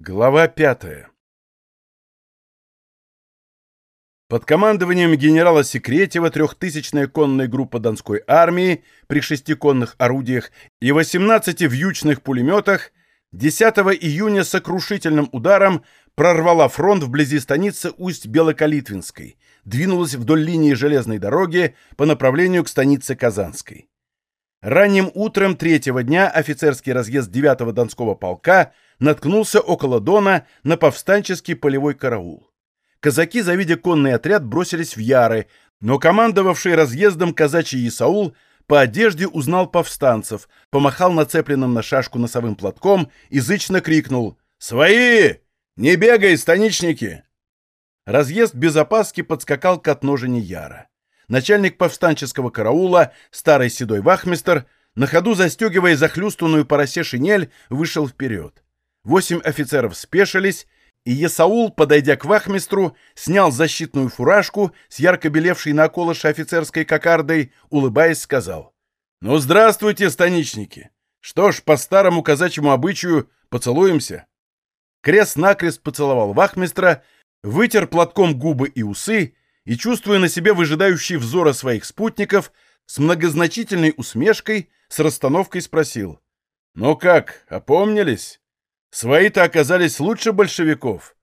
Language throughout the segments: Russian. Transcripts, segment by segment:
Глава пятая Под командованием генерала Секретева трехтысячная конная группа Донской армии при шести конных орудиях и 18 вьючных пулеметах 10 июня сокрушительным ударом прорвала фронт вблизи станицы Усть-Белокалитвинской, двинулась вдоль линии железной дороги по направлению к станице Казанской. Ранним утром третьего дня офицерский разъезд 9-го Донского полка наткнулся около Дона на повстанческий полевой караул. Казаки, завидя конный отряд, бросились в Яры, но командовавший разъездом казачий Исаул по одежде узнал повстанцев, помахал нацепленным на шашку носовым платком и зычно крикнул «Свои! Не бегай, станичники!» Разъезд без опаски подскакал к отножине Яра начальник повстанческого караула, старый седой вахмистер, на ходу застегивая захлюстанную по шинель, вышел вперед. Восемь офицеров спешились, и Есаул, подойдя к вахмистру, снял защитную фуражку с ярко белевшей на околыше офицерской кокардой, улыбаясь, сказал «Ну, здравствуйте, станичники! Что ж, по старому казачьему обычаю поцелуемся!» Крест-накрест поцеловал вахмистра, вытер платком губы и усы и, чувствуя на себе выжидающий взора своих спутников, с многозначительной усмешкой, с расстановкой спросил. «Ну как, опомнились? Свои-то оказались лучше большевиков».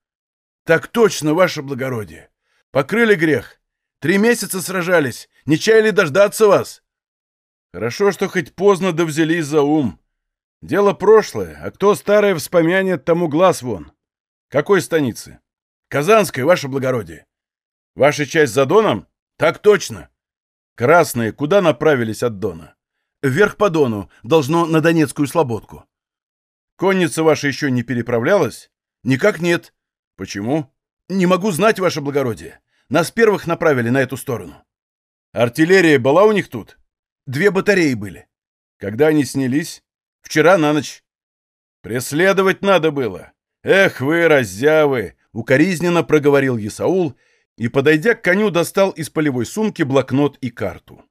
«Так точно, ваше благородие! Покрыли грех. Три месяца сражались, не чаяли дождаться вас». «Хорошо, что хоть поздно да за ум. Дело прошлое, а кто старое вспомянет, тому глаз вон. Какой станицы?» «Казанской, ваше благородие». Ваша часть за Доном? Так точно. Красные куда направились от Дона? Вверх по Дону, должно на Донецкую слободку. Конница ваша еще не переправлялась? Никак нет. Почему? Не могу знать, ваше благородие. Нас первых направили на эту сторону. Артиллерия была у них тут? Две батареи были. Когда они снялись? Вчера на ночь. Преследовать надо было. Эх вы, раззявы! Укоризненно проговорил Исаул и, подойдя к коню, достал из полевой сумки блокнот и карту.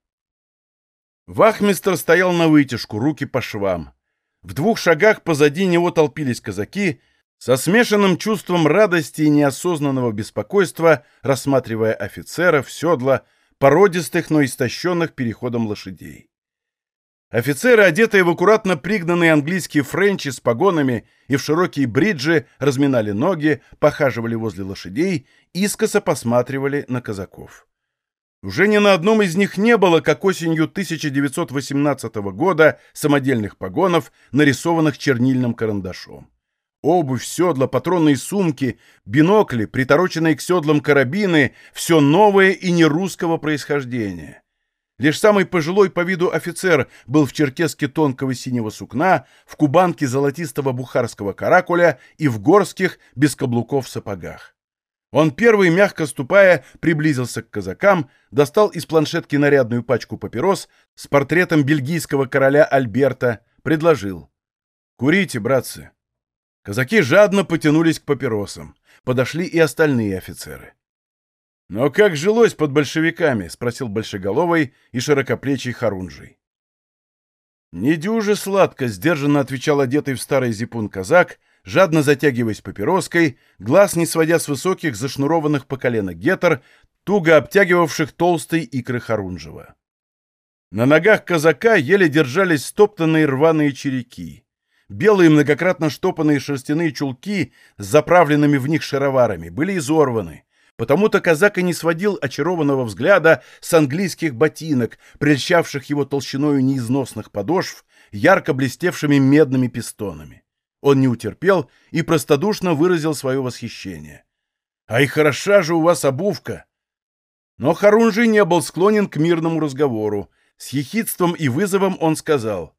Вахмистр стоял на вытяжку, руки по швам. В двух шагах позади него толпились казаки, со смешанным чувством радости и неосознанного беспокойства, рассматривая офицеров, седла, породистых, но истощенных переходом лошадей. Офицеры, одетые в аккуратно пригнанные английские френчи с погонами и в широкие бриджи, разминали ноги, похаживали возле лошадей, искоса посматривали на казаков. Уже ни на одном из них не было, как осенью 1918 года, самодельных погонов, нарисованных чернильным карандашом. Обувь, седла, патронные сумки, бинокли, притороченные к седлам карабины — все новое и не русского происхождения. Лишь самый пожилой по виду офицер был в черкеске тонкого синего сукна, в кубанке золотистого бухарского каракуля и в горских, без каблуков сапогах. Он первый, мягко ступая, приблизился к казакам, достал из планшетки нарядную пачку папирос с портретом бельгийского короля Альберта, предложил. «Курите, братцы». Казаки жадно потянулись к папиросам. Подошли и остальные офицеры. «Но как жилось под большевиками?» — спросил большеголовый и широкоплечий Харунжий. «Не дюже сладко», — сдержанно отвечал одетый в старый зипун казак, жадно затягиваясь папироской, глаз не сводя с высоких, зашнурованных по колено гетер, туго обтягивавших толстые икры Харунжева. На ногах казака еле держались стоптанные рваные череки. Белые многократно штопанные шерстяные чулки с заправленными в них шароварами были изорваны, Потому-то казак и не сводил очарованного взгляда с английских ботинок, прельщавших его толщиною неизносных подошв, ярко блестевшими медными пистонами. Он не утерпел и простодушно выразил свое восхищение. «Ай, хороша же у вас обувка!» Но Харунжий не был склонен к мирному разговору. С ехидством и вызовом он сказал.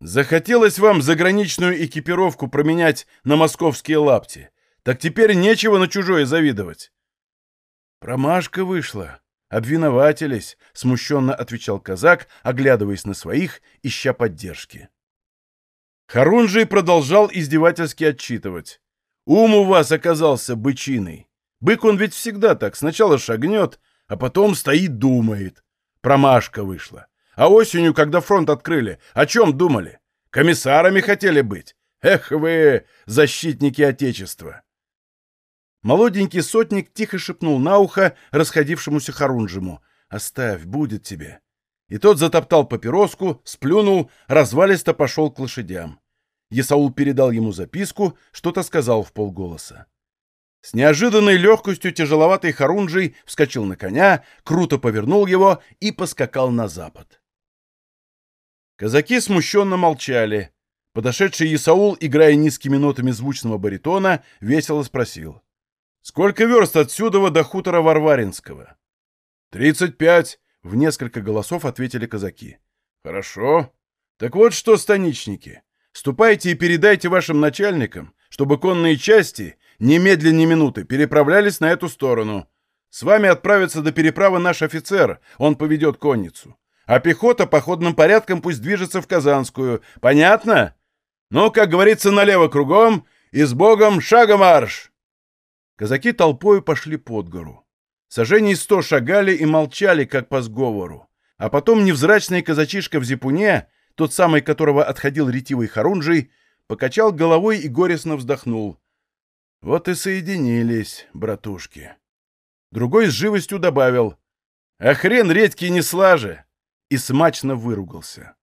«Захотелось вам заграничную экипировку променять на московские лапти. Так теперь нечего на чужое завидовать. Промашка вышла. Обвинователись, смущенно отвечал казак, оглядываясь на своих, ища поддержки. Харунжий продолжал издевательски отчитывать. «Ум у вас оказался бычиный. Бык он ведь всегда так, сначала шагнет, а потом стоит думает. Промашка вышла. А осенью, когда фронт открыли, о чем думали? Комиссарами хотели быть. Эх вы, защитники Отечества! Молоденький сотник тихо шепнул на ухо расходившемуся Харунжему. «Оставь, будет тебе». И тот затоптал папироску, сплюнул, развалисто пошел к лошадям. Есаул передал ему записку, что-то сказал в полголоса. С неожиданной легкостью тяжеловатый Харунжий вскочил на коня, круто повернул его и поскакал на запад. Казаки смущенно молчали. Подошедший Исаул, играя низкими нотами звучного баритона, весело спросил. «Сколько верст отсюда до хутора Варваринского?» «Тридцать пять», — в несколько голосов ответили казаки. «Хорошо. Так вот что, станичники, ступайте и передайте вашим начальникам, чтобы конные части немедленно ни минуты переправлялись на эту сторону. С вами отправится до переправы наш офицер, он поведет конницу. А пехота походным порядком пусть движется в Казанскую. Понятно? Ну, как говорится, налево кругом и с Богом шагом марш!» Казаки толпою пошли под гору. Сожжений сто шагали и молчали, как по сговору. А потом невзрачный казачишка в зипуне, тот самый, которого отходил ретивый Харунжий, покачал головой и горестно вздохнул. Вот и соединились, братушки. Другой с живостью добавил. А хрен редкий не слаже! И смачно выругался.